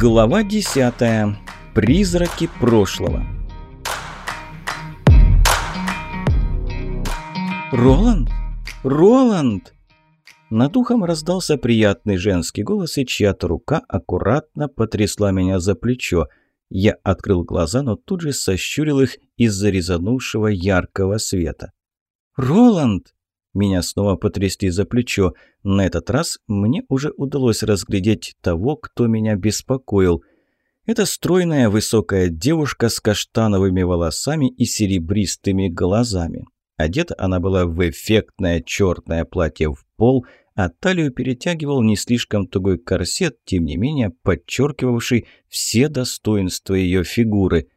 Глава 10. Призраки прошлого. «Роланд? Роланд!» Над ухом раздался приятный женский голос, и чья-то рука аккуратно потрясла меня за плечо. Я открыл глаза, но тут же сощурил их из-за резанувшего яркого света. «Роланд!» Меня снова потрясли за плечо. На этот раз мне уже удалось разглядеть того, кто меня беспокоил. Это стройная высокая девушка с каштановыми волосами и серебристыми глазами. Одета она была в эффектное черное платье в пол, а талию перетягивал не слишком тугой корсет, тем не менее подчеркивавший все достоинства ее фигуры.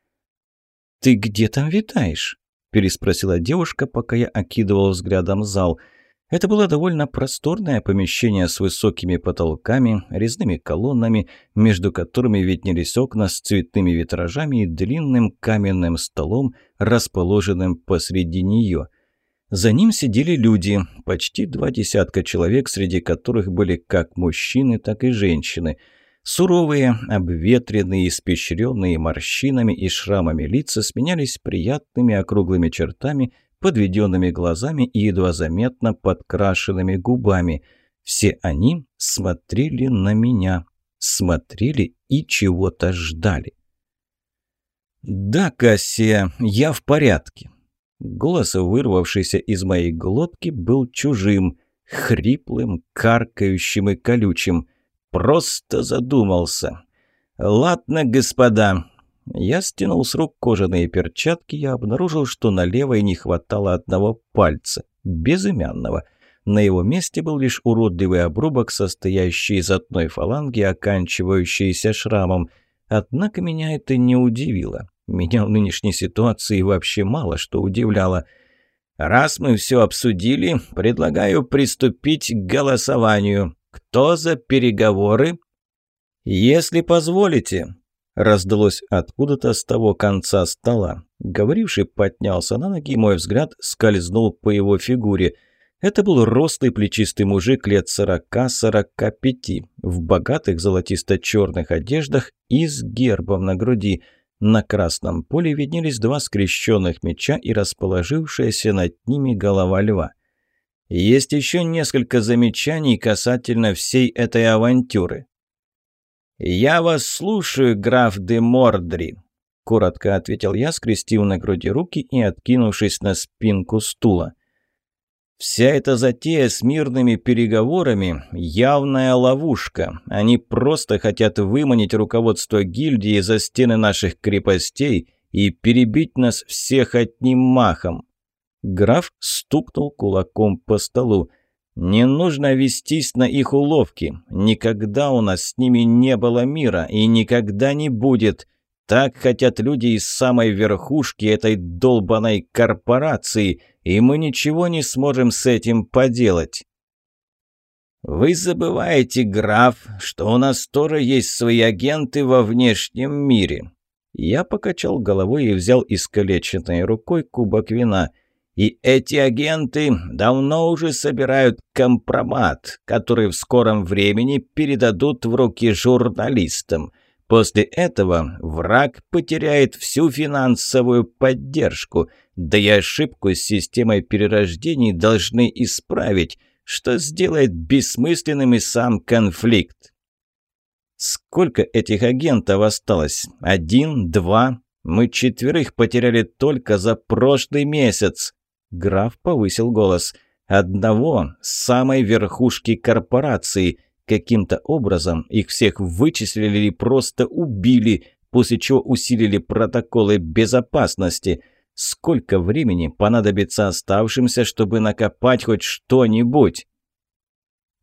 «Ты где там витаешь?» Переспросила девушка, пока я окидывал взглядом зал. Это было довольно просторное помещение с высокими потолками, резными колоннами, между которыми виднелись окна с цветными витражами и длинным каменным столом, расположенным посреди нее. За ним сидели люди, почти два десятка человек, среди которых были как мужчины, так и женщины – Суровые, обветренные, испещренные морщинами и шрамами лица сменялись приятными округлыми чертами, подведенными глазами и едва заметно подкрашенными губами. Все они смотрели на меня, смотрели и чего-то ждали. «Да, Кассия, я в порядке». Голос, вырвавшийся из моей глотки, был чужим, хриплым, каркающим и колючим. Просто задумался. «Ладно, господа». Я стянул с рук кожаные перчатки и обнаружил, что на левой не хватало одного пальца, безымянного. На его месте был лишь уродливый обрубок, состоящий из одной фаланги, оканчивающийся шрамом. Однако меня это не удивило. Меня в нынешней ситуации вообще мало что удивляло. «Раз мы все обсудили, предлагаю приступить к голосованию», «Кто за переговоры?» «Если позволите», — раздалось откуда-то с того конца стола. Говоривший поднялся на ноги, и мой взгляд скользнул по его фигуре. Это был рослый плечистый мужик лет сорока-сорока пяти, в богатых золотисто-черных одеждах и с гербом на груди. На красном поле виднелись два скрещенных меча и расположившаяся над ними голова льва. Есть еще несколько замечаний касательно всей этой авантюры. «Я вас слушаю, граф де Мордри», — коротко ответил я, скрестив на груди руки и откинувшись на спинку стула. «Вся эта затея с мирными переговорами — явная ловушка. Они просто хотят выманить руководство гильдии за стены наших крепостей и перебить нас всех одним махом. Граф стукнул кулаком по столу. «Не нужно вестись на их уловки. Никогда у нас с ними не было мира и никогда не будет. Так хотят люди из самой верхушки этой долбанной корпорации, и мы ничего не сможем с этим поделать». «Вы забываете, граф, что у нас тоже есть свои агенты во внешнем мире». Я покачал головой и взял искалеченной рукой кубок вина – и эти агенты давно уже собирают компромат, который в скором времени передадут в руки журналистам. После этого враг потеряет всю финансовую поддержку, да и ошибку с системой перерождений должны исправить, что сделает бессмысленным и сам конфликт. Сколько этих агентов осталось? Один? Два? Мы четверых потеряли только за прошлый месяц. Граф повысил голос. «Одного с самой верхушки корпорации. Каким-то образом их всех вычислили или просто убили, после чего усилили протоколы безопасности. Сколько времени понадобится оставшимся, чтобы накопать хоть что-нибудь?»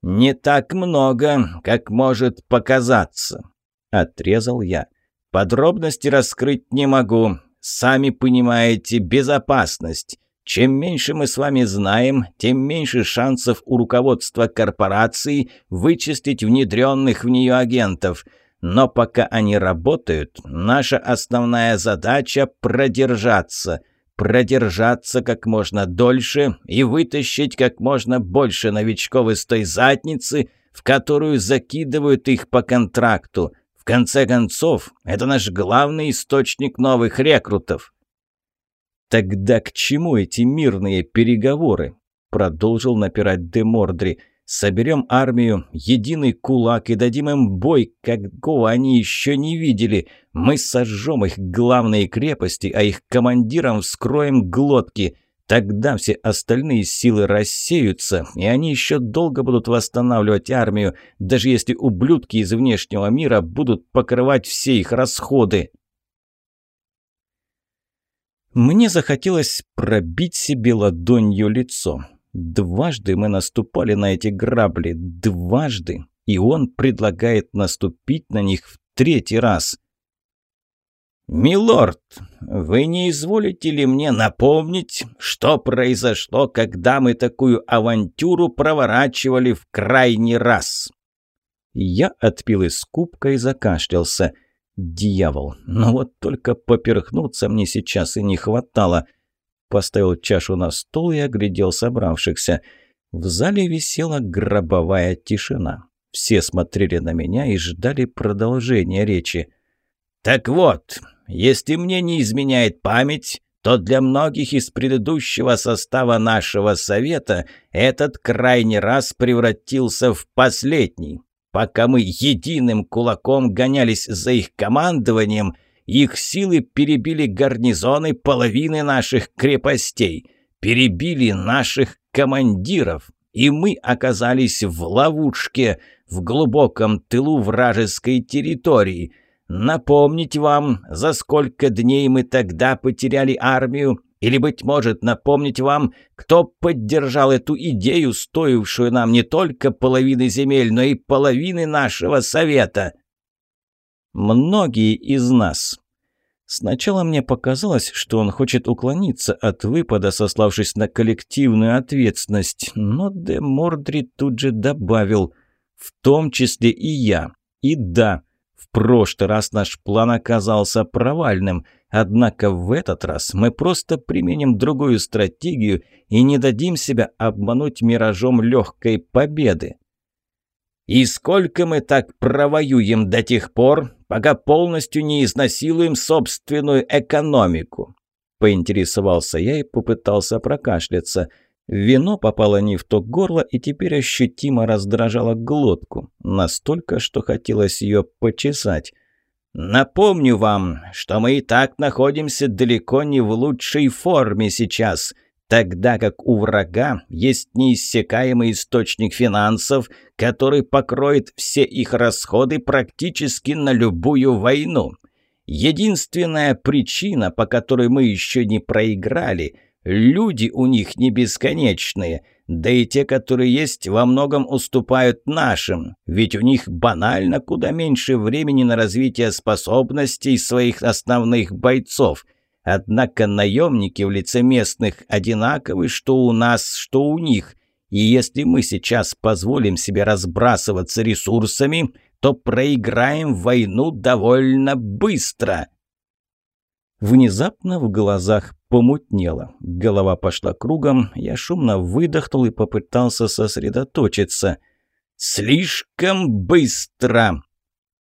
«Не так много, как может показаться», — отрезал я. «Подробности раскрыть не могу. Сами понимаете, безопасность. Чем меньше мы с вами знаем, тем меньше шансов у руководства корпорации вычистить внедренных в нее агентов. Но пока они работают, наша основная задача – продержаться. Продержаться как можно дольше и вытащить как можно больше новичков из той задницы, в которую закидывают их по контракту – конце концов, это наш главный источник новых рекрутов». «Тогда к чему эти мирные переговоры?» – продолжил напирать Демордри. «Соберем армию, единый кулак и дадим им бой, какого они еще не видели. Мы сожжем их главные крепости, а их командирам вскроем глотки». Тогда все остальные силы рассеются, и они еще долго будут восстанавливать армию, даже если ублюдки из внешнего мира будут покрывать все их расходы. Мне захотелось пробить себе ладонью лицо. Дважды мы наступали на эти грабли, дважды, и он предлагает наступить на них в третий раз. «Милорд, вы не изволите ли мне напомнить, что произошло, когда мы такую авантюру проворачивали в крайний раз?» Я отпил из кубка и закашлялся. «Дьявол! Но вот только поперхнуться мне сейчас и не хватало!» Поставил чашу на стол и оглядел собравшихся. В зале висела гробовая тишина. Все смотрели на меня и ждали продолжения речи. «Так вот, если мне не изменяет память, то для многих из предыдущего состава нашего совета этот крайний раз превратился в последний. Пока мы единым кулаком гонялись за их командованием, их силы перебили гарнизоны половины наших крепостей, перебили наших командиров, и мы оказались в ловушке, в глубоком тылу вражеской территории – Напомнить вам, за сколько дней мы тогда потеряли армию? Или, быть может, напомнить вам, кто поддержал эту идею, стоившую нам не только половины земель, но и половины нашего совета? Многие из нас. Сначала мне показалось, что он хочет уклониться от выпада, сославшись на коллективную ответственность, но Де Мордри тут же добавил, в том числе и я. И да, в прошлый раз наш план оказался провальным, однако в этот раз мы просто применим другую стратегию и не дадим себя обмануть миражом легкой победы. «И сколько мы так провоюем до тех пор, пока полностью не изнасилуем собственную экономику?» Поинтересовался я и попытался прокашляться – Вино попало не в то горло и теперь ощутимо раздражало глотку, настолько, что хотелось ее почесать. «Напомню вам, что мы и так находимся далеко не в лучшей форме сейчас», тогда как у врага есть неиссякаемый источник финансов, который покроет все их расходы практически на любую войну. Единственная причина, по которой мы еще не проиграли – Люди у них не бесконечные, да и те, которые есть, во многом уступают нашим, ведь у них банально куда меньше времени на развитие способностей своих основных бойцов. Однако наемники в лице местных одинаковы, что у нас, что у них. И если мы сейчас позволим себе разбрасываться ресурсами, то проиграем войну довольно быстро. Внезапно в глазах помутнело. Голова пошла кругом, я шумно выдохнул и попытался сосредоточиться. «Слишком быстро!»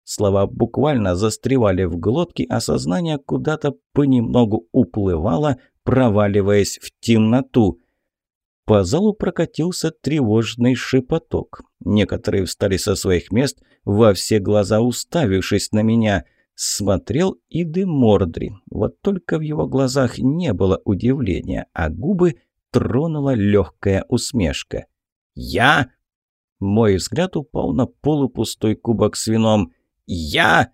Слова буквально застревали в глотке, а сознание куда-то понемногу уплывало, проваливаясь в темноту. По залу прокатился тревожный шепоток. Некоторые встали со своих мест, во все глаза уставившись на меня – Смотрел и Демордри. Вот только в его глазах не было удивления, а губы тронула легкая усмешка. «Я?» Мой взгляд упал на полупустой кубок с вином. «Я?»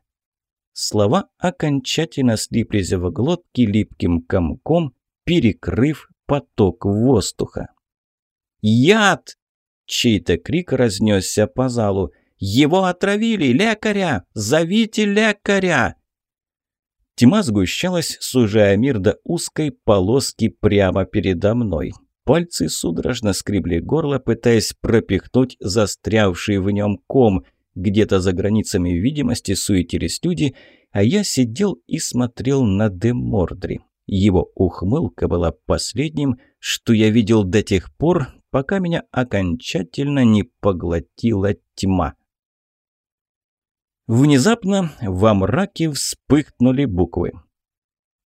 Слова окончательно слиплись в глотке липким комком, перекрыв поток воздуха. «Яд!» Чей-то крик разнесся по залу. Его отравили! Лекаря! Зовите лекаря!» Тьма сгущалась, сужая мир до узкой полоски прямо передо мной. Пальцы судорожно скребли горло, пытаясь пропихнуть застрявший в нем ком. Где-то за границами видимости суетились люди, а я сидел и смотрел на Демордри. Его ухмылка была последним, что я видел до тех пор, пока меня окончательно не поглотила тьма. Внезапно во мраке вспыхнули буквы.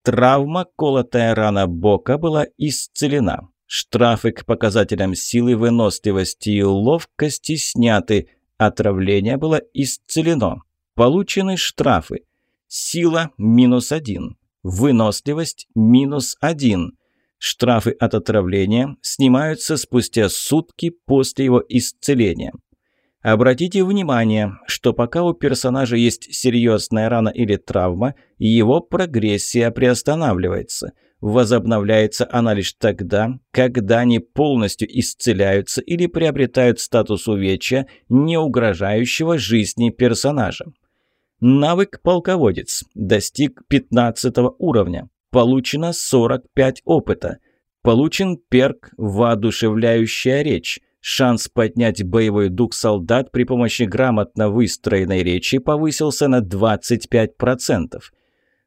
Травма, колотая рана бока была исцелена. Штрафы к показателям силы, выносливости и ловкости сняты. Отравление было исцелено. Получены штрафы. Сила – минус один. Выносливость – минус один. Штрафы от отравления снимаются спустя сутки после его исцеления. Обратите внимание, что пока у персонажа есть серьезная рана или травма, его прогрессия приостанавливается. Возобновляется она лишь тогда, когда они полностью исцеляются или приобретают статус увечья, не угрожающего жизни персонажа. Навык «Полководец» достиг 15 уровня. Получено 45 опыта. Получен перк «Воодушевляющая речь». Шанс поднять боевой дух солдат при помощи грамотно выстроенной речи повысился на 25%.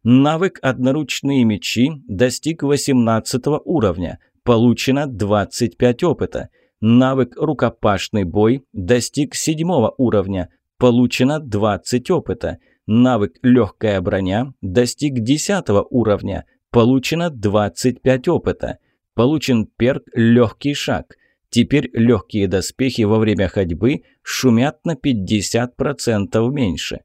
Навык «Одноручные мечи» достиг 18 уровня. Получено 25 опыта. Навык «Рукопашный бой» достиг 7 уровня. Получено 20 опыта. Навык «Легкая броня» достиг 10 уровня. Получено 25 опыта. Получен перк «Легкий шаг». Теперь легкие доспехи во время ходьбы шумят на 50% меньше.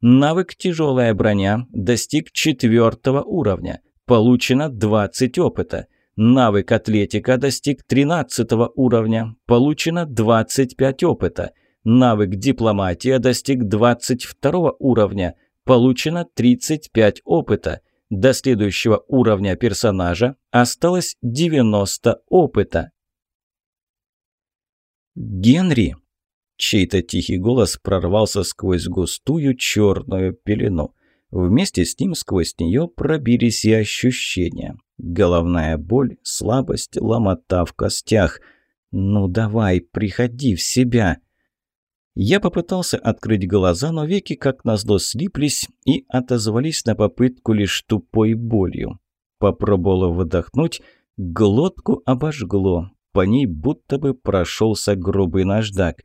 Навык «Тяжелая броня» достиг четвертого уровня. Получено 20 опыта. Навык «Атлетика» достиг 13 уровня. Получено 25 опыта. Навык «Дипломатия» достиг 22 уровня. Получено 35 опыта. До следующего уровня персонажа осталось 90 опыта. «Генри!» Чей-то тихий голос прорвался сквозь густую черную пелену. Вместе с ним сквозь нее пробились и ощущения. Головная боль, слабость, ломота в костях. «Ну давай, приходи в себя!» Я попытался открыть глаза, но веки, как назло, слиплись и отозвались на попытку лишь тупой болью. Попробовала выдохнуть, глотку обожгло. По ней будто бы прошелся грубый наждак.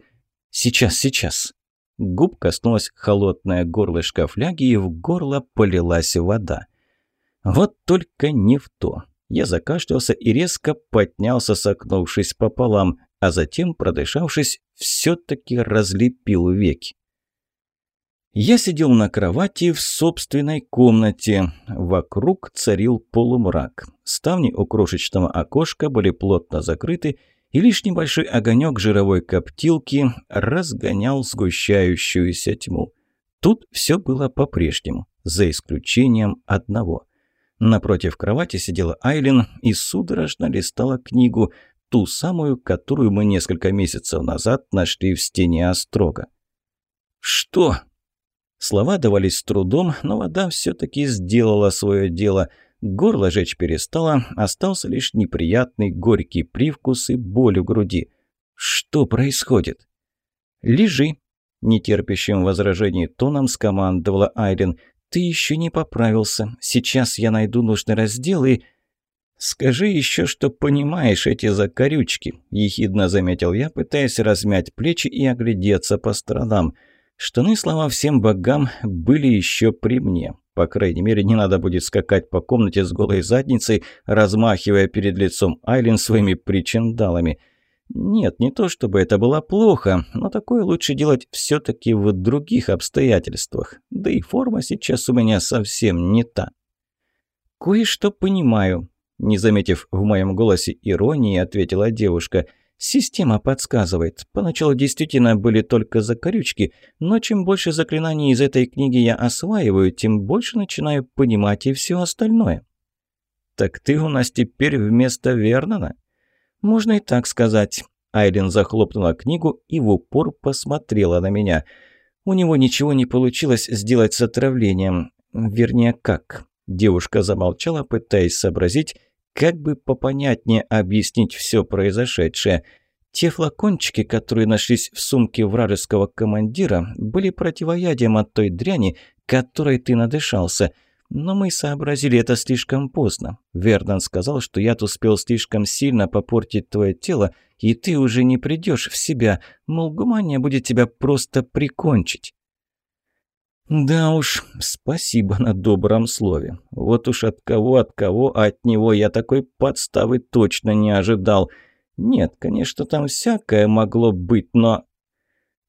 «Сейчас, сейчас!» Губ коснулась холодное горлышко фляги, и в горло полилась вода. Вот только не в то. Я закашлялся и резко поднялся, согнувшись пополам, а затем, продышавшись, все-таки разлепил веки. Я сидел на кровати в собственной комнате. Вокруг царил полумрак. Ставни у крошечного окошка были плотно закрыты, и лишь небольшой огонек жировой коптилки разгонял сгущающуюся тьму. Тут все было по-прежнему, за исключением одного. Напротив кровати сидела Айлин и судорожно листала книгу, ту самую, которую мы несколько месяцев назад нашли в стене острога. «Что?» Слова давались с трудом, но вода все-таки сделала свое дело. Горло жечь перестало, остался лишь неприятный горький привкус и боль в груди. «Что происходит?» «Лежи», – нетерпящим возражений тоном скомандовала Айрин. «Ты еще не поправился. Сейчас я найду нужный раздел и...» «Скажи еще, что понимаешь эти закорючки», – ехидно заметил я, пытаясь размять плечи и оглядеться по сторонам. Штаны, слава всем богам, были еще при мне. По крайней мере, не надо будет скакать по комнате с голой задницей, размахивая перед лицом Айлин своими причиндалами. Нет, не то чтобы это было плохо, но такое лучше делать все-таки в других обстоятельствах. Да и форма сейчас у меня совсем не та. «Кое-что понимаю», не заметив в моем голосе иронии, ответила девушка. «Система подсказывает. Поначалу действительно были только закорючки, но чем больше заклинаний из этой книги я осваиваю, тем больше начинаю понимать и все остальное». «Так ты у нас теперь вместо Вернона?» «Можно и так сказать». Айлин захлопнула книгу и в упор посмотрела на меня. «У него ничего не получилось сделать с отравлением. Вернее, как?» Девушка замолчала, пытаясь сообразить, как бы попонятнее объяснить все произошедшее. Те флакончики, которые нашлись в сумке вражеского командира, были противоядием от той дряни, которой ты надышался. Но мы сообразили это слишком поздно. Вернон сказал, что яд успел слишком сильно попортить твое тело, и ты уже не придешь в себя, мол, гумания будет тебя просто прикончить. Да уж, спасибо на добром слове. Вот уж от кого, от кого, а от него я такой подставы точно не ожидал. Нет, конечно, там всякое могло быть, но...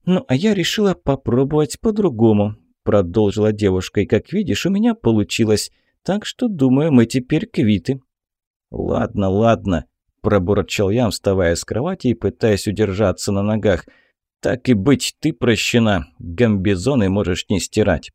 Ну, а я решила попробовать по-другому, продолжила девушка, и, как видишь, у меня получилось. Так что, думаю, мы теперь квиты. Ладно, ладно, пробурчал я, вставая с кровати и пытаясь удержаться на ногах – «Так и быть, ты прощена. Гамбизоны можешь не стирать».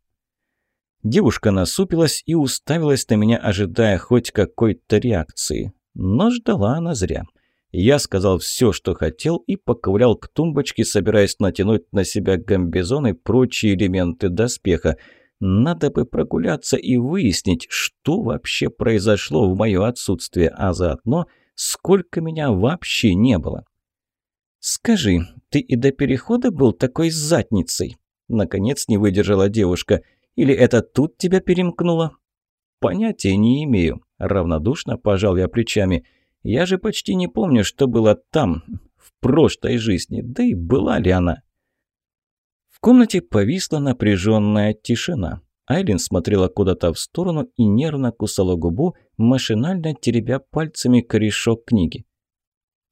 Девушка насупилась и уставилась на меня, ожидая хоть какой-то реакции. Но ждала она зря. Я сказал все, что хотел, и поковырял к тумбочке, собираясь натянуть на себя гамбизон и прочие элементы доспеха. Надо бы прогуляться и выяснить, что вообще произошло в мое отсутствие, а заодно, сколько меня вообще не было. «Скажи, ты и до перехода был такой задницей?» Наконец не выдержала девушка. «Или это тут тебя перемкнуло?» «Понятия не имею», – равнодушно пожал я плечами. «Я же почти не помню, что было там, в прошлой жизни, да и была ли она?» В комнате повисла напряженная тишина. Айлин смотрела куда-то в сторону и нервно кусала губу, машинально теребя пальцами корешок книги.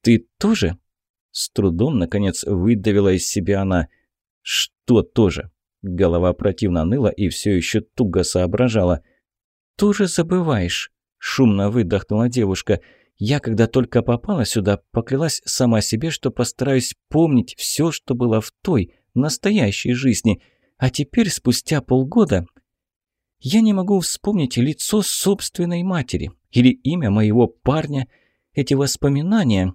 «Ты тоже?» С трудом, наконец, выдавила из себя она. «Что тоже?» Голова противно ныла и все еще туго соображала. «Тоже забываешь», – шумно выдохнула девушка. «Я, когда только попала сюда, поклялась сама себе, что постараюсь помнить все, что было в той, настоящей жизни. А теперь, спустя полгода, я не могу вспомнить лицо собственной матери или имя моего парня. Эти воспоминания,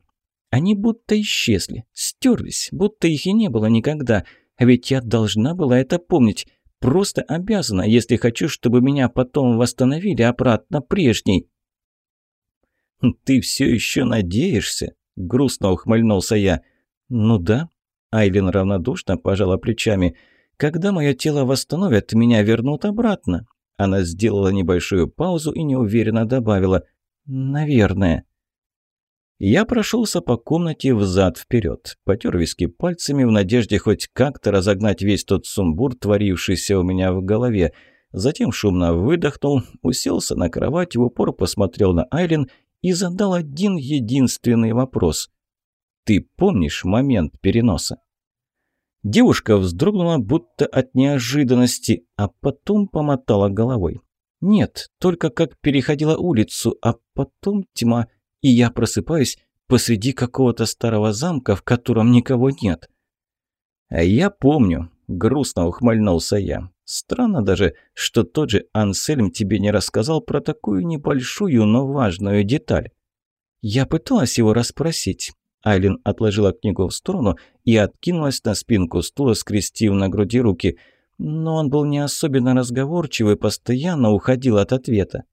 они будто исчезли, стерлись, будто их и не было никогда. А ведь я должна была это помнить. Просто обязана, если хочу, чтобы меня потом восстановили обратно прежней. «Ты все еще надеешься?» – грустно ухмыльнулся я. «Ну да». Айлин равнодушно пожала плечами. «Когда мое тело восстановят, меня вернут обратно». Она сделала небольшую паузу и неуверенно добавила. «Наверное». Я прошелся по комнате взад-вперед, потер виски пальцами в надежде хоть как-то разогнать весь тот сумбур, творившийся у меня в голове. Затем шумно выдохнул, уселся на кровать, в упор посмотрел на Айлен и задал один единственный вопрос. «Ты помнишь момент переноса?» Девушка вздрогнула, будто от неожиданности, а потом помотала головой. «Нет, только как переходила улицу, а потом тьма» и я просыпаюсь посреди какого-то старого замка, в котором никого нет. А я помню, грустно ухмыльнулся я. Странно даже, что тот же Ансельм тебе не рассказал про такую небольшую, но важную деталь. Я пыталась его расспросить. Айлин отложила книгу в сторону и откинулась на спинку стула, скрестив на груди руки. Но он был не особенно разговорчивый, постоянно уходил от ответа.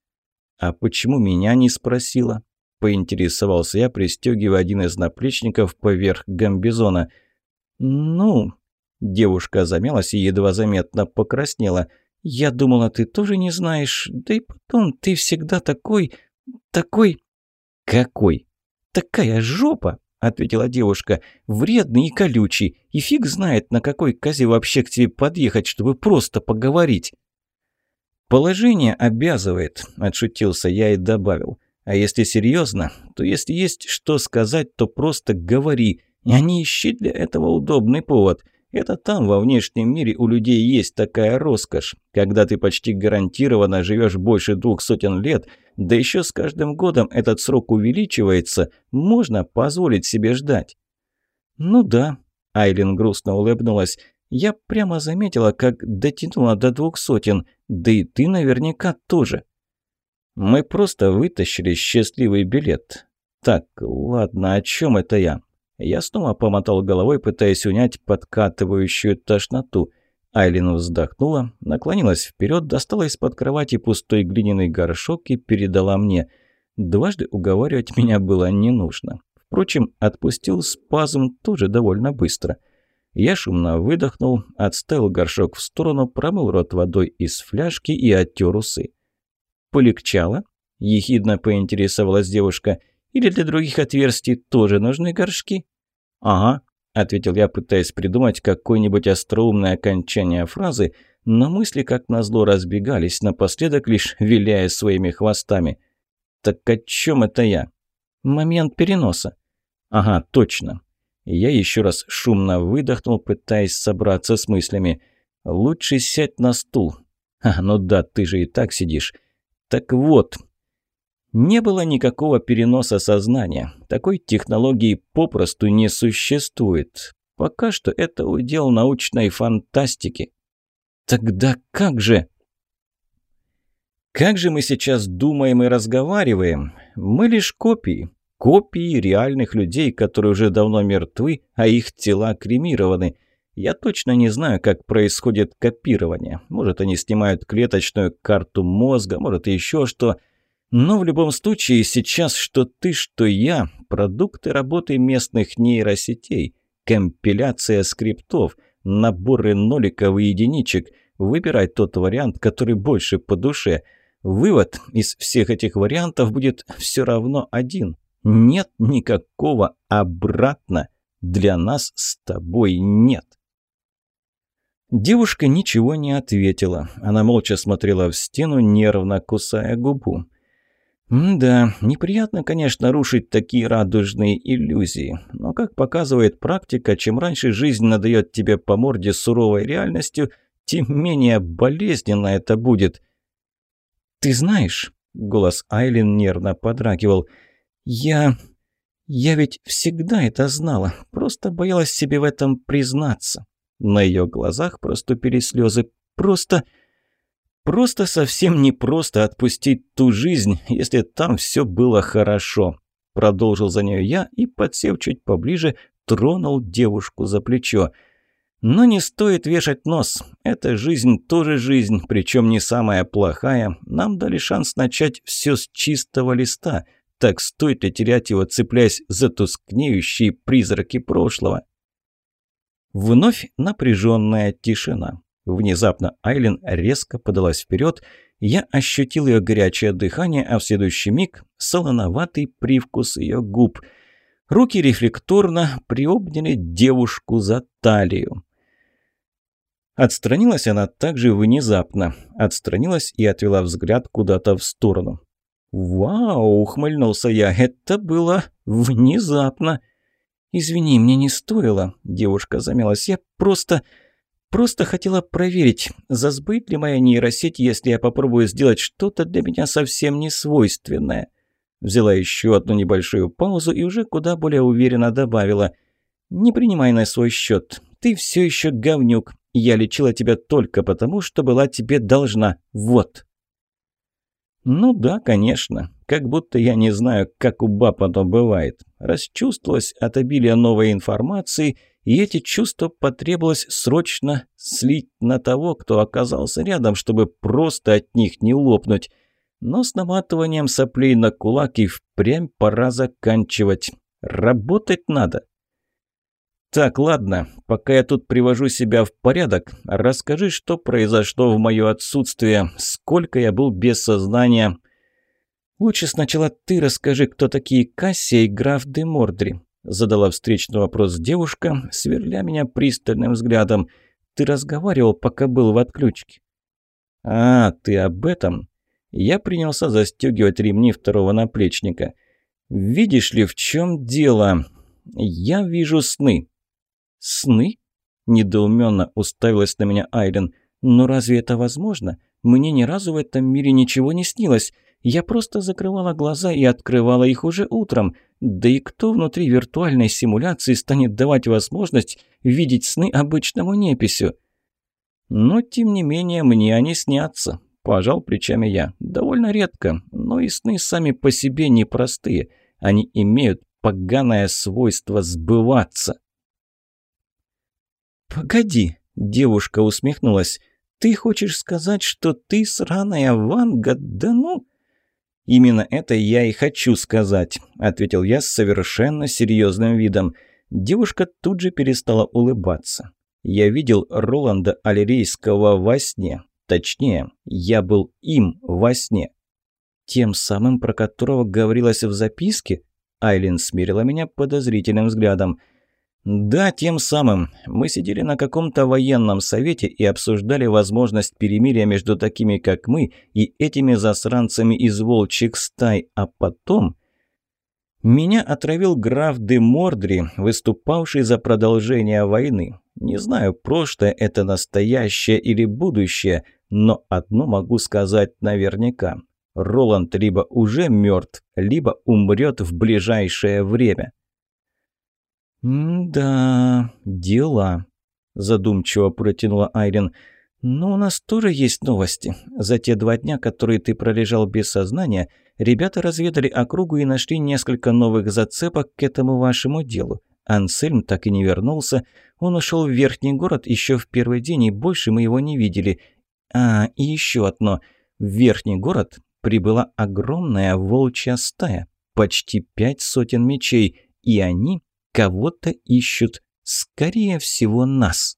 «А почему меня не спросила?» Поинтересовался я, пристегивая один из наплечников поверх гамбизона. «Ну...» – девушка замялась и едва заметно покраснела. «Я думала, ты тоже не знаешь. Да и потом, ты всегда такой... такой...» «Какой?» «Такая жопа!» – ответила девушка. «Вредный и колючий. И фиг знает, на какой козе вообще к тебе подъехать, чтобы просто поговорить». «Положение обязывает», – отшутился я и добавил. А если серьезно, то если есть что сказать, то просто говори, а не ищи для этого удобный повод. Это там, во внешнем мире, у людей есть такая роскошь. Когда ты почти гарантированно живешь больше двух сотен лет, да еще с каждым годом этот срок увеличивается, можно позволить себе ждать. «Ну да», – Айлин грустно улыбнулась, – «я прямо заметила, как дотянула до двух сотен, да и ты наверняка тоже». Мы просто вытащили счастливый билет. Так, ладно, о чем это я? Я снова помотал головой, пытаясь унять подкатывающую тошноту. Айлин вздохнула, наклонилась вперед, достала из-под кровати пустой глиняный горшок и передала мне. Дважды уговаривать меня было не нужно. Впрочем, отпустил спазм тоже довольно быстро. Я шумно выдохнул, отставил горшок в сторону, промыл рот водой из фляжки и оттер усы. «Полегчало?» – ехидно поинтересовалась девушка. «Или для других отверстий тоже нужны горшки?» «Ага», – ответил я, пытаясь придумать какое-нибудь остроумное окончание фразы, но мысли, как назло, разбегались, напоследок лишь виляя своими хвостами. «Так о чем это я?» «Момент переноса». «Ага, точно». Я еще раз шумно выдохнул, пытаясь собраться с мыслями. «Лучше сядь на стул». «А, ну да, ты же и так сидишь». «Так вот». Не было никакого переноса сознания. Такой технологии попросту не существует. Пока что это удел научной фантастики. Тогда как же? Как же мы сейчас думаем и разговариваем? Мы лишь копии. Копии реальных людей, которые уже давно мертвы, а их тела кремированы. Я точно не знаю, как происходит копирование. Может, они снимают клеточную карту мозга, может, еще что. Но в любом случае, сейчас что ты, что я – продукты работы местных нейросетей, компиляция скриптов – наборы ноликов и единичек, выбирать тот вариант, который больше по душе. Вывод из всех этих вариантов будет все равно один. Нет никакого обратно. Для нас с тобой нет. Девушка ничего не ответила. Она молча смотрела в стену, нервно кусая губу. Да, неприятно, конечно, рушить такие радужные иллюзии, но, как показывает практика, чем раньше жизнь надает тебе по морде суровой реальностью, тем менее болезненно это будет. «Ты знаешь», — голос Айлин нервно подрагивал, — «я... я ведь всегда это знала, просто боялась себе в этом признаться». На ее глазах проступили слезы. «Просто...» Просто совсем непросто отпустить ту жизнь, если там все было хорошо. Продолжил за нее я и, подсев чуть поближе, тронул девушку за плечо. Но не стоит вешать нос. Эта жизнь тоже жизнь, причем не самая плохая. Нам дали шанс начать все с чистого листа. Так стоит ли терять его, цепляясь за тускнеющие призраки прошлого? Вновь напряженная тишина. Внезапно Айлин резко подалась вперед, я ощутил ее горячее дыхание, а в следующий миг солоноватый привкус ее губ. Руки рефлекторно приобняли девушку за талию. Отстранилась она также внезапно. Отстранилась и отвела взгляд куда-то в сторону. «Вау!» – ухмыльнулся я. «Это было внезапно!» «Извини, мне не стоило», – девушка замялась. «Я просто...» Просто хотела проверить, засбыть ли моя нейросеть, если я попробую сделать что-то для меня совсем не свойственное. Взяла еще одну небольшую паузу и уже куда более уверенно добавила. «Не принимай на свой счет. Ты все еще говнюк. Я лечила тебя только потому, что была тебе должна. Вот». «Ну да, конечно. Как будто я не знаю, как у баб оно бывает. Расчувствовалась от обилия новой информации – и эти чувства потребовалось срочно слить на того, кто оказался рядом, чтобы просто от них не лопнуть. Но с наматыванием соплей на кулак и впрямь пора заканчивать. Работать надо. Так, ладно, пока я тут привожу себя в порядок, расскажи, что произошло в мое отсутствие, сколько я был без сознания. Лучше сначала ты расскажи, кто такие Кассия и граф де Мордри. Задала встречный вопрос девушка, сверля меня пристальным взглядом. «Ты разговаривал, пока был в отключке?» «А, ты об этом?» Я принялся застегивать ремни второго наплечника. «Видишь ли, в чем дело? Я вижу сны». «Сны?» – недоуменно уставилась на меня Айрен. «Но разве это возможно? Мне ни разу в этом мире ничего не снилось. Я просто закрывала глаза и открывала их уже утром. Да и кто внутри виртуальной симуляции станет давать возможность видеть сны обычному неписью? Но, тем не менее, мне они снятся. Пожал плечами я. Довольно редко, но и сны сами по себе непростые. Они имеют поганое свойство сбываться. «Погоди», – девушка усмехнулась. «Ты хочешь сказать, что ты сраная Ванга? Да ну...» «Именно это я и хочу сказать», – ответил я с совершенно серьезным видом. Девушка тут же перестала улыбаться. «Я видел Роланда Алерейского во сне. Точнее, я был им во сне». «Тем самым, про которого говорилось в записке?» Айлин смирила меня подозрительным взглядом. Да, тем самым. Мы сидели на каком-то военном совете и обсуждали возможность перемирия между такими, как мы, и этими засранцами из волчьих стай, а потом... Меня отравил граф де Мордри, выступавший за продолжение войны. Не знаю, прошлое это настоящее или будущее, но одно могу сказать наверняка. Роланд либо уже мертв, либо умрет в ближайшее время. «Да, дела», – задумчиво протянула Айрин. «Но у нас тоже есть новости. За те два дня, которые ты пролежал без сознания, ребята разведали округу и нашли несколько новых зацепок к этому вашему делу. Ансельм так и не вернулся. Он ушел в верхний город еще в первый день, и больше мы его не видели. А, и еще одно. В верхний город прибыла огромная волчья стая. Почти пять сотен мечей. И они кого-то ищут. Скорее всего, нас.